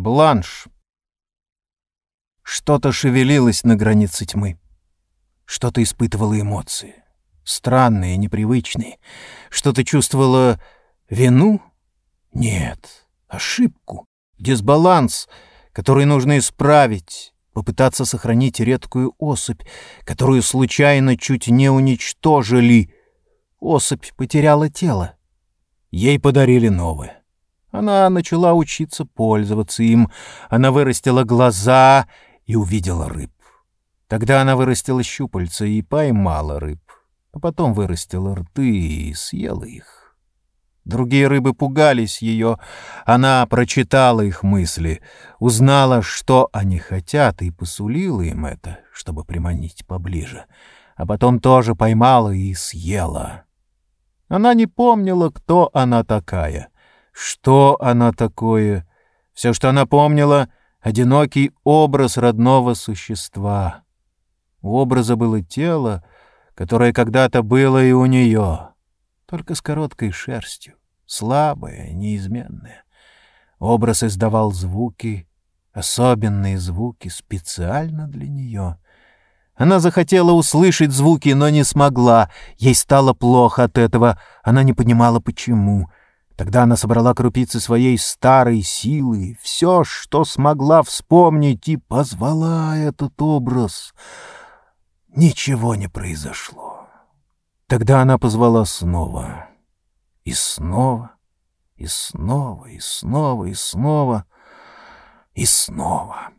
Бланш. Что-то шевелилось на границе тьмы. Что-то испытывало эмоции. Странные, непривычные. Что-то чувствовало вину? Нет, ошибку, дисбаланс, который нужно исправить, попытаться сохранить редкую особь, которую случайно чуть не уничтожили. Особь потеряла тело. Ей подарили новое. Она начала учиться пользоваться им. Она вырастила глаза и увидела рыб. Тогда она вырастила щупальца и поймала рыб, а потом вырастила рты и съела их. Другие рыбы пугались ее. Она прочитала их мысли, узнала, что они хотят, и посулила им это, чтобы приманить поближе. А потом тоже поймала и съела. Она не помнила, кто она такая — что она такое? Все, что она помнила — одинокий образ родного существа. У образа было тело, которое когда-то было и у нее, только с короткой шерстью, слабое, неизменное. Образ издавал звуки, особенные звуки, специально для нее. Она захотела услышать звуки, но не смогла. Ей стало плохо от этого. Она не понимала, почему. Тогда она собрала крупицы своей старой силы, все, что смогла вспомнить, и позвала этот образ. Ничего не произошло. Тогда она позвала снова. И снова, и снова, и снова, и снова, и снова.